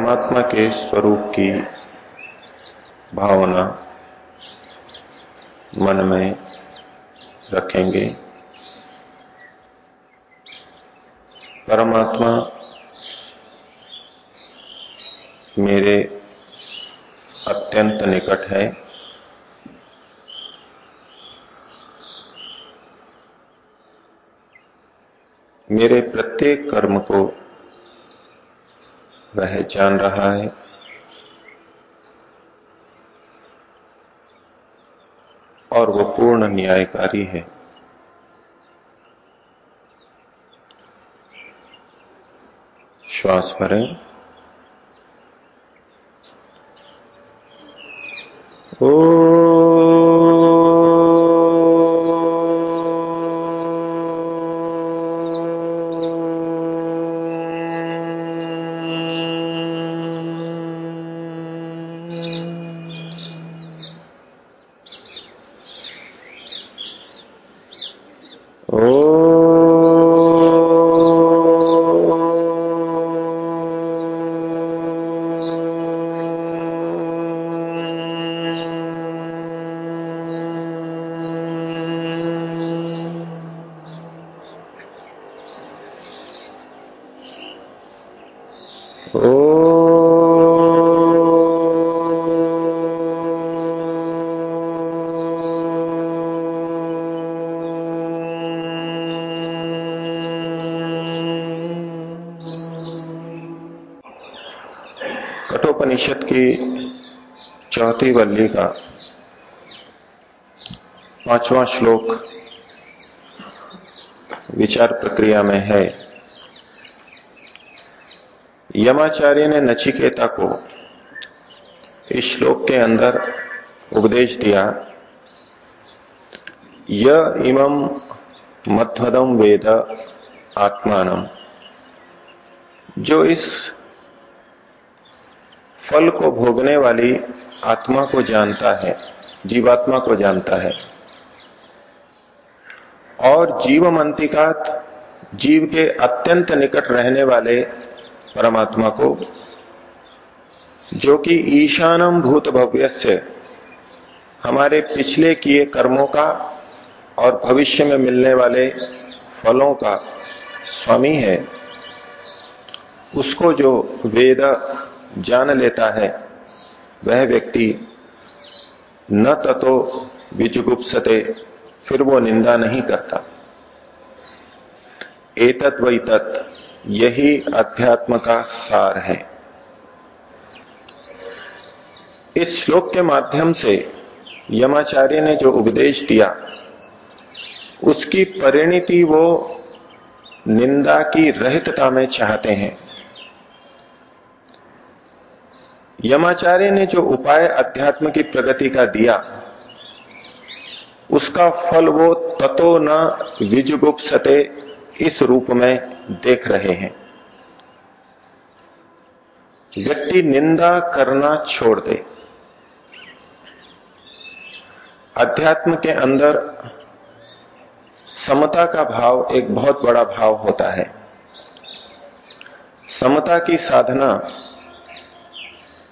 परमात्मा के स्वरूप की भावना मन में रखेंगे। परमात्मा मेरे अत्यंत निकट है। मेरे प्रत्येक कर्म को वह जान रहा है। और वह पूर्ण न्यायकारी है। श्वास भरें। ओ Oh. कठोपनिषद की चौथी वल्ली का पांचवा श्लोक विचार प्रक्रिया में है। यमाचार्य ने नचिकेता को इस श्लोक के अंदर उपदेश दिया, य इमम मध्वदम वेद आत्मानम जो इस फल को भोगने वाली आत्मा को जानता है, जीवात्मा को जानता है। और जीवमंतिकात जीव के अत्यंत निकट रहने वाले परमात्मा को, जो कि ईशानम भूत भव्य से हमारे पिछले किए कर्मों का और भविष्य में मिलने वाले फलों का स्वामी है। उसको जो वेद जान लेता है। वह व्यक्ति न ततो विजुगुप्सते, फिर वो निंदा नहीं करता। एतत वही तत्, यही अध्यात्म का सार है। इस श्लोक के माध्यम से यमाचार्य ने जो उपदेश दिया, उसकी परिणति वो निंदा की रहितता में चाहते हैं। यमाचार्य ने जो उपाय अध्यात्म की प्रगति का दिया, उसका फल वो ततो न विजुगुप्सते इस रूप में देख रहे हैं। व्यक्ति निंदा करना छोड़ दे। अध्यात्म के अंदर समता का भाव एक बहुत बड़ा भाव होता है। समता की साधना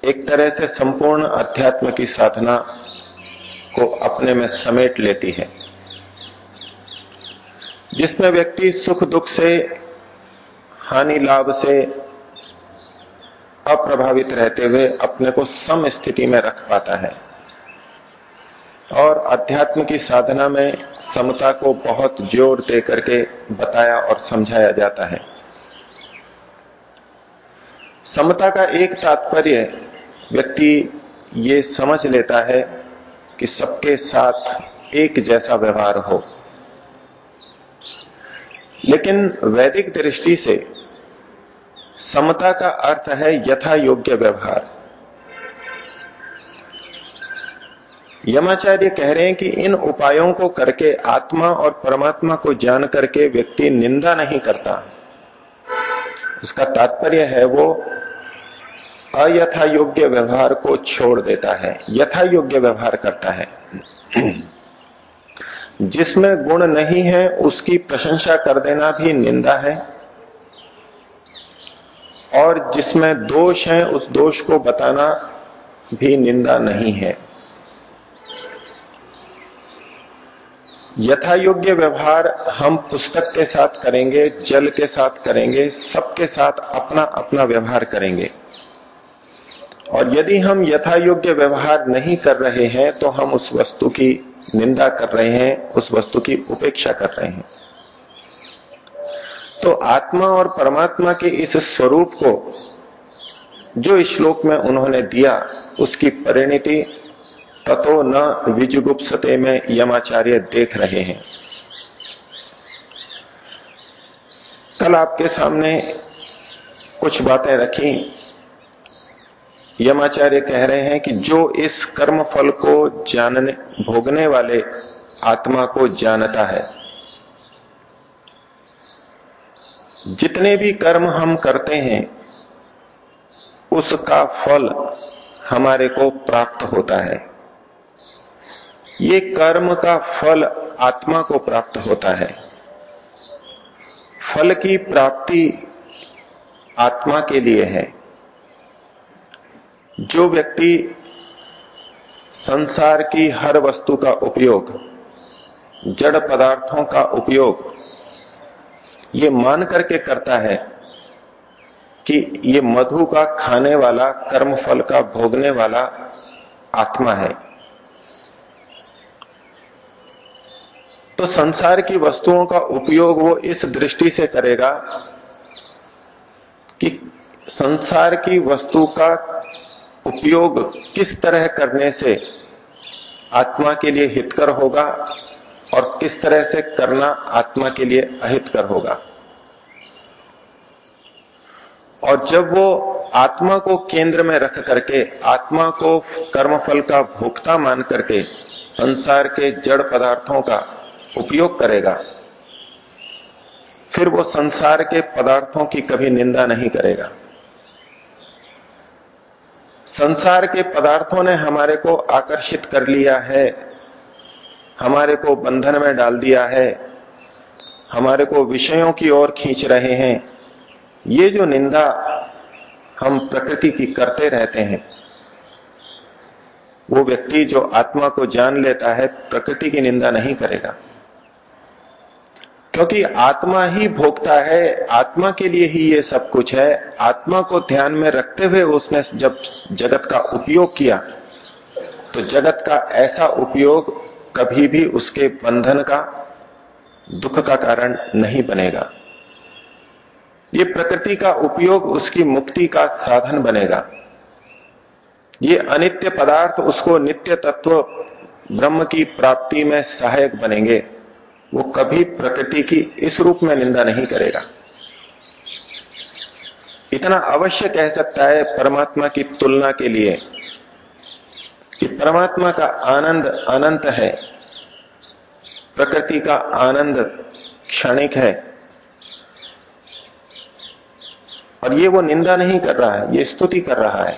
एक तरह से संपूर्ण अध्यात्म की साधना को अपने में समेट लेती है, जिसमें व्यक्ति सुख दुख से, हानि लाभ से अप्रभावित रहते हुए अपने को सम स्थिति में रख पाता है। और अध्यात्म की साधना में समता को बहुत ज़ोर दे करके बताया और समझाया जाता है। समता का एक तात्पर्य व्यक्ति ये समझ लेता है कि सबके साथ एक जैसा व्यवहार हो। लेकिन वैदिक दृष्टि से समता का अर्थ है यथा योग्य व्यवहार। यमाचार्य कह रहे हैं कि इन उपायों को करके आत्मा और परमात्मा को जान करके व्यक्ति निंदा नहीं करता। उसका तात्पर्य है वो अयथा योग्य व्यवहार को छोड़ देता है यथा योग्य व्यवहार करता है। जिसमें गुण नहीं है, उसकी प्रशंसा कर देना भी निंदा है। और जिसमें दोष है, उस दोष को बताना भी निंदा नहीं है। यथा योग्य व्यवहार हम पुस्तक के साथ करेंगे, जल के साथ करेंगे सबके साथ अपना अपना व्यवहार करेंगे। और यदि हम यथा योग्य व्यवहार नहीं कर रहे हैं तो हम उस वस्तु की निंदा कर रहे हैं, उस वस्तु की उपेक्षा कर रहे हैं। तो आत्मा और परमात्मा के इस स्वरूप को जो श्लोक में उन्होंने दिया, उसकी परिणति ततो न विजुगुप्सते में यमाचार्य देख रहे हैं। कल आपके सामने कुछ बातें रखी यमाचार्य कह रहे हैं कि जो इस कर्म फल को जानने, भोगने वाले आत्मा को जानता है, जितने भी कर्म हम करते हैं, उसका फल हमारे को प्राप्त होता है। ये कर्म का फल आत्मा को प्राप्त होता है। फल की प्राप्ति आत्मा के लिए है। जो व्यक्ति संसार की हर वस्तु का उपयोग, जड़ पदार्थों का उपयोग, ये मान करके करता है कि ये मधु का खाने वाला कर्म फल का भोगने वाला आत्मा है। तो संसार की वस्तुओं का उपयोग वो इस दृष्टि से करेगा कि संसार की वस्तु का उपयोग किस तरह करने से आत्मा के लिए हितकर होगा और किस तरह से करना आत्मा के लिए अहितकर होगा? और जब वो आत्मा को केंद्र में रख करके, आत्मा को कर्मफल का भोक्ता मान करके संसार के जड़ पदार्थों का उपयोग करेगा, फिर वो संसार के पदार्थों की कभी निंदा नहीं करेगा। संसार के पदार्थों ने हमारे को आकर्षित कर लिया है, हमारे को बंधन में डाल दिया है, हमारे को विषयों की ओर खींच रहे हैं। ये जो निंदा हम प्रकृति की करते रहते हैं, वो व्यक्ति जो आत्मा को जान लेता है, प्रकृति की निंदा नहीं करेगा। क्योंकि आत्मा ही भोगता है, आत्मा के लिए ही ये सब कुछ है। आत्मा को ध्यान में रखते हुए उसने जब जगत का उपयोग किया तो जगत का ऐसा उपयोग कभी भी उसके बंधन का, दुख का कारण नहीं बनेगा। ये प्रकृति का उपयोग उसकी मुक्ति का साधन बनेगा। ये अनित्य पदार्थ उसको नित्य तत्व ब्रह्म की प्राप्ति में सहायक बनेंगे। वो कभी प्रकृति की इस रूप में निंदा नहीं करेगा। इतना अवश्य कह सकता है परमात्मा की तुलना के लिए कि परमात्मा का आनंद अनंत है, प्रकृति का आनंद क्षणिक है। और ये वो निंदा नहीं कर रहा है, ये स्तुति कर रहा है।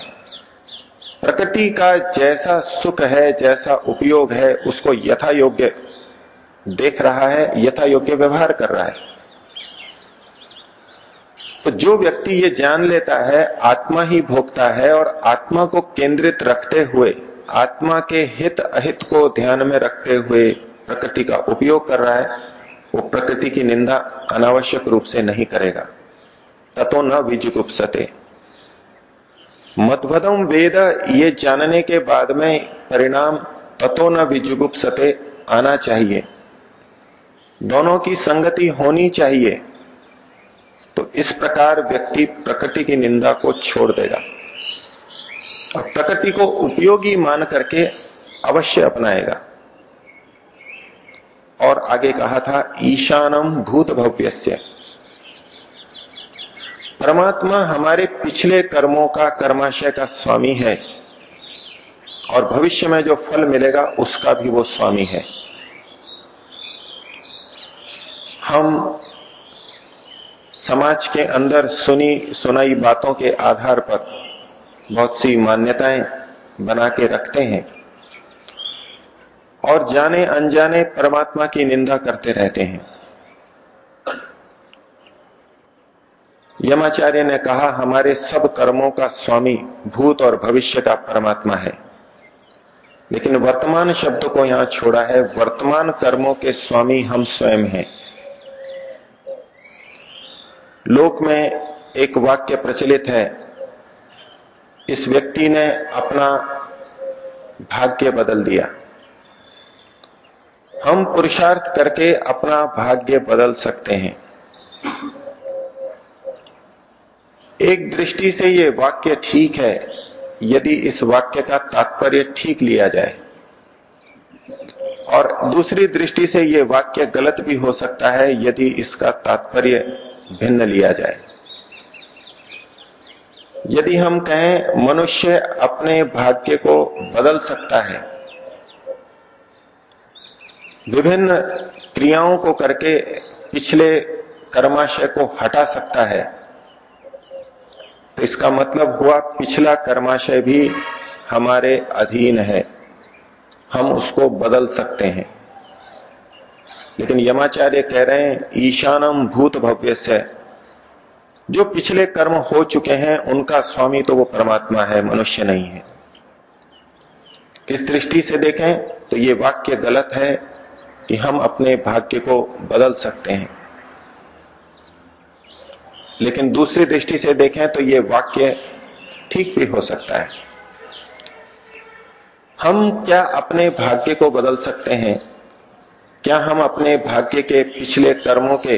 प्रकृति का जैसा सुख है, जैसा उपयोग है, उसको यथा योग्य देख रहा है, यथा योग्य व्यवहार कर रहा है। तो जो व्यक्ति ये जान लेता है, आत्मा ही भोगता है और आत्मा को केंद्रित रखते हुए, आत्मा के हित अहित को ध्यान में रखते हुए प्रकृति का उपयोग कर रहा है, वो प्रकृति की निंदा अनावश्यक रूप से नहीं करेगा। ततो न विजुगुप्सते। मतभदम वेद ये जानने के बाद में परिणाम ततो न विजुगुप्सते आना चाहिए। दोनों की संगति होनी चाहिए तो इस प्रकार व्यक्ति प्रकृति की निंदा को छोड़ देगा। और प्रकृति को उपयोगी मान करके अवश्य अपनाएगा। और आगे कहा था, ईशानम भूत भव्य परमात्मा हमारे पिछले कर्मों का कर्माशय का स्वामी है, और भविष्य में जो फल मिलेगा उसका भी वो स्वामी है। हम समाज के अंदर सुनी सुनाई बातों के आधार पर बहुत सी मान्यताएँ बना के रखते हैं और जाने अनजाने परमात्मा की निंदा करते रहते हैं। यमाचार्य ने कहा, हमारे सब कर्मों का स्वामी भूत और भविष्य का परमात्मा है। लेकिन वर्तमान शब्द को यहाँ छोड़ा है, वर्तमान कर्मों के स्वामी हम स्वयं हैं। लोक में एक वाक्य प्रचलित है, इस व्यक्ति ने अपना भाग्य बदल दिया। हम पुरुषार्थ करके अपना भाग्य बदल सकते हैं। एक दृष्टि से यह वाक्य ठीक है, यदि इस वाक्य का तात्पर्य ठीक लिया जाए। और दूसरी दृष्टि से यह वाक्य गलत भी हो सकता है, यदि इसका तात्पर्य भिन्न लिया जाए। यदि हम कहें मनुष्य अपने भाग्य को बदल सकता है, विभिन्न क्रियाओं को करके पिछले कर्माशय को हटा सकता है तो इसका मतलब हुआ पिछला कर्माशय भी हमारे अधीन है, हम उसको बदल सकते हैं। लेकिन यमाचार्य कह रहे हैं, ईशानम भूत भव्य से जो पिछले कर्म हो चुके हैं, उनका स्वामी तो वो परमात्मा है, मनुष्य नहीं है। इस दृष्टि से देखें तो ये वाक्य गलत है कि हम अपने भाग्य को बदल सकते हैं। लेकिन दूसरी दृष्टि से देखें तो ये वाक्य ठीक भी हो सकता है। हम क्या अपने भाग्य को बदल सकते हैं? क्या हम अपने भाग्य के पिछले कर्मों के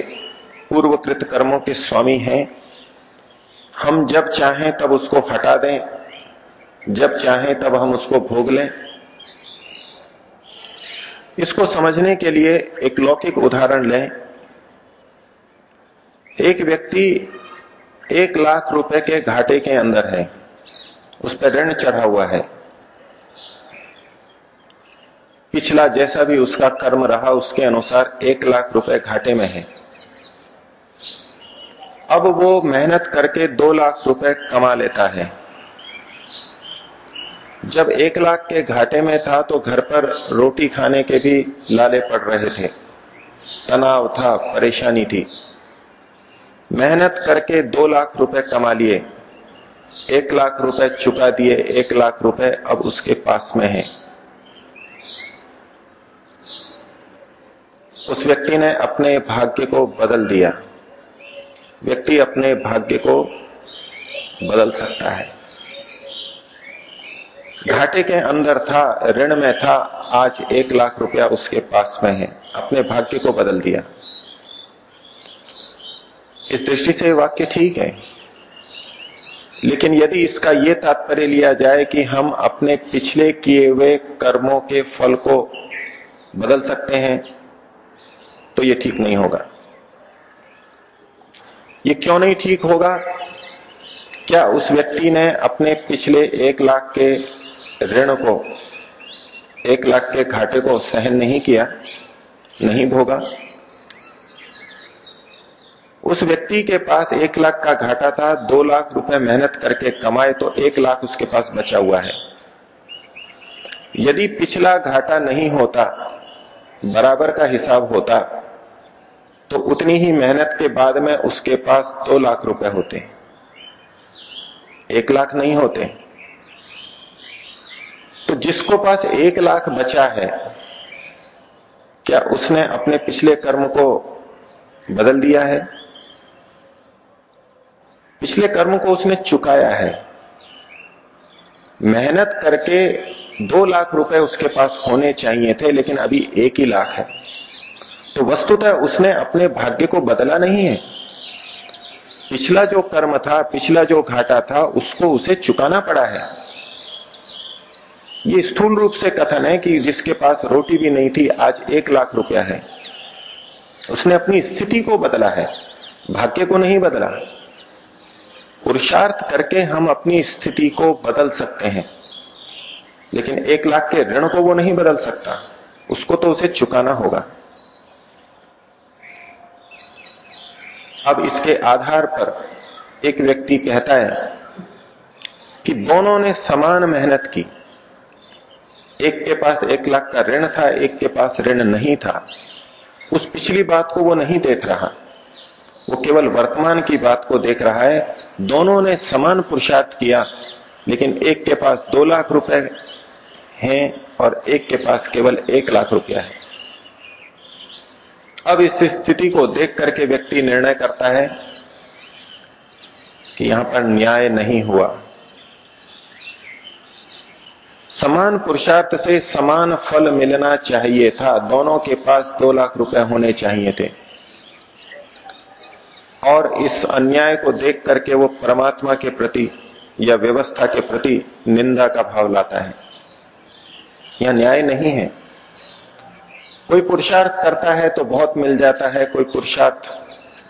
पूर्वकृत कर्मों के स्वामी हैं? हम जब चाहें तब उसको हटा दें। जब चाहें तब हम उसको भोग लें। इसको समझने के लिए एक लौकिक उदाहरण लें। एक व्यक्ति एक लाख रुपए के घाटे के अंदर है। उस पर ऋण चढ़ा हुआ है। पिछला जैसा भी उसका कर्म रहा उसके अनुसार एक लाख रुपए घाटे में है। अब वो मेहनत करके दो लाख रुपए कमा लेता है। जब एक लाख के घाटे में था तो घर पर रोटी खाने के भी लाले पड़ रहे थे। तनाव था, परेशानी थी। मेहनत करके दो लाख रुपए कमा लिए। एक लाख रुपए चुका दिए, एक लाख रुपए अब उसके पास में है। उस व्यक्ति ने अपने भाग्य को बदल दिया। व्यक्ति अपने भाग्य को बदल सकता है। घाटे के अंदर था, ऋण में था, आज एक लाख रुपया उसके पास में है। अपने भाग्य को बदल दिया। इस दृष्टि से वाक्य ठीक है। लेकिन यदि इसका यह तात्पर्य लिया जाए कि हम अपने पिछले किए हुए कर्मों के फल को बदल सकते हैं तो ये ठीक नहीं होगा। ये क्यों नहीं ठीक होगा? क्या उस व्यक्ति ने अपने पिछले एक लाख के ऋण को, एक लाख के घाटे को सहन नहीं किया, नहीं भोगा? उस व्यक्ति के पास एक लाख का घाटा था, दो लाख रुपए मेहनत करके कमाए तो एक लाख उसके पास बचा हुआ है। यदि पिछला घाटा नहीं होता बराबर का हिसाब होता तो उतनी ही मेहनत के बाद में उसके पास दो लाख रुपए होते। एक लाख नहीं होते। तो जिसको पास एक लाख बचा है, क्या उसने अपने पिछले कर्म को बदल दिया है? पिछले कर्म को उसने चुकाया है। मेहनत करके दो लाख रुपए उसके पास होने चाहिए थे, लेकिन अभी एक ही लाख है। तो वस्तुतः उसने अपने भाग्य को बदला नहीं है। पिछला जो कर्म था, पिछला जो घाटा था, उसको उसे चुकाना पड़ा है। ये स्थूल रूप से कथन है कि जिसके पास रोटी भी नहीं थी, आज एक लाख रुपया है। उसने अपनी स्थिति को बदला है, भाग्य को नहीं बदला। पुरुषार्थ करके हम अपनी स्थिति को बदल सकते हैं। लेकिन एक लाख के ऋण को वो नहीं बदल सकता। उसको तो उसे चुकाना होगा। अब इसके आधार पर एक व्यक्ति कहता है कि दोनों ने समान मेहनत की। एक के पास एक लाख का ऋण था, एक के पास ऋण नहीं था। उस पिछली बात को वो नहीं देख रहा। वो केवल वर्तमान की बात को देख रहा है। दोनों ने समान पुरुषार्थ किया, लेकिन एक के पास दो लाख रुपए हैं और एक के पास केवल एक लाख रुपया है। अब इस स्थिति को देख करके व्यक्ति निर्णय करता है कि यहाँ पर न्याय नहीं हुआ। समान पुरुषार्थ से समान फल मिलना चाहिए था। दोनों के पास दो लाख रुपए होने चाहिए थे। और इस अन्याय को देख करके वो परमात्मा के प्रति या व्यवस्था के प्रति निंदा का भाव लाता है। यह न्याय नहीं है। कोई पुरुषार्थ करता है तो बहुत मिल जाता है, कोई पुरुषार्थ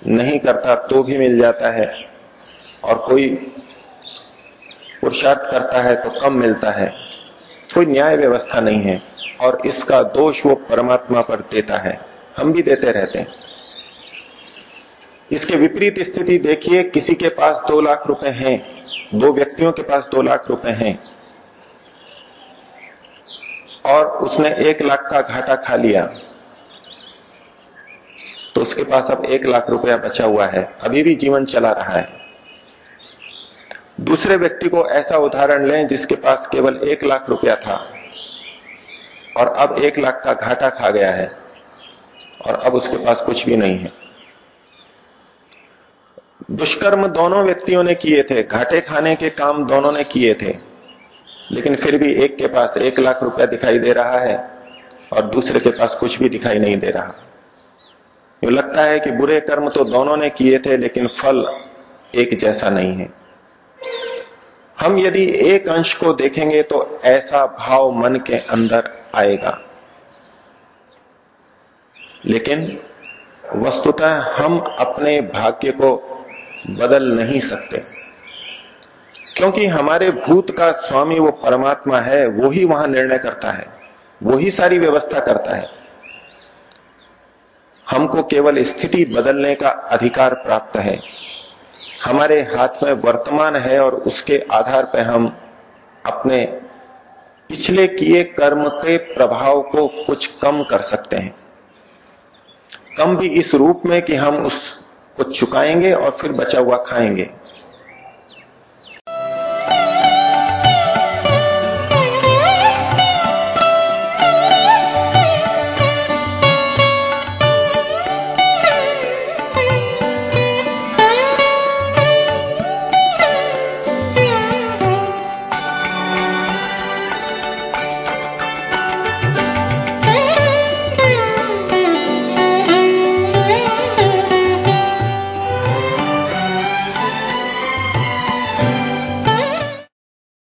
नहीं करता तो भी मिल जाता है। और कोई पुरुषार्थ करता है तो कम मिलता है। कोई न्याय व्यवस्था नहीं है और इसका दोष वो परमात्मा पर देता है। हम भी देते रहते हैं। इसके विपरीत स्थिति देखिए, किसी के पास दो लाख रुपए हैं, दो व्यक्तियों के पास दो लाख रुपए हैं। और उसने एक लाख का घाटा खा लिया। तो उसके पास अब एक लाख रुपया बचा हुआ है। अभी भी जीवन चला रहा है। दूसरे व्यक्ति को ऐसा उदाहरण लें जिसके पास केवल एक लाख रुपया था और अब एक लाख का घाटा खा गया है और अब उसके पास कुछ भी नहीं है। दुष्कर्म दोनों व्यक्तियों ने किए थे। घाटे खाने के काम दोनों ने किए थे। लेकिन फिर भी एक के पास एक लाख रुपया दिखाई दे रहा है और दूसरे के पास कुछ भी दिखाई नहीं दे रहा। ये लगता है कि बुरे कर्म तो दोनों ने किए थे, लेकिन फल एक जैसा नहीं है। हम यदि एक अंश को देखेंगे तो ऐसा भाव मन के अंदर आएगा। लेकिन वस्तुतः हम अपने भाग्य को बदल नहीं सकते। क्योंकि हमारे भूत का स्वामी वो परमात्मा है, वो ही वहाँ निर्णय करता है, वो ही सारी व्यवस्था करता है। हमको केवल स्थिति बदलने का अधिकार प्राप्त है। हमारे हाथ में वर्तमान है और उसके आधार पर हम अपने पिछले किए कर्म के प्रभाव को कुछ कम कर सकते हैं। कम भी इस रूप में कि हम उसको चुकाएँगे और फिर बचा हुआ खाएँगे।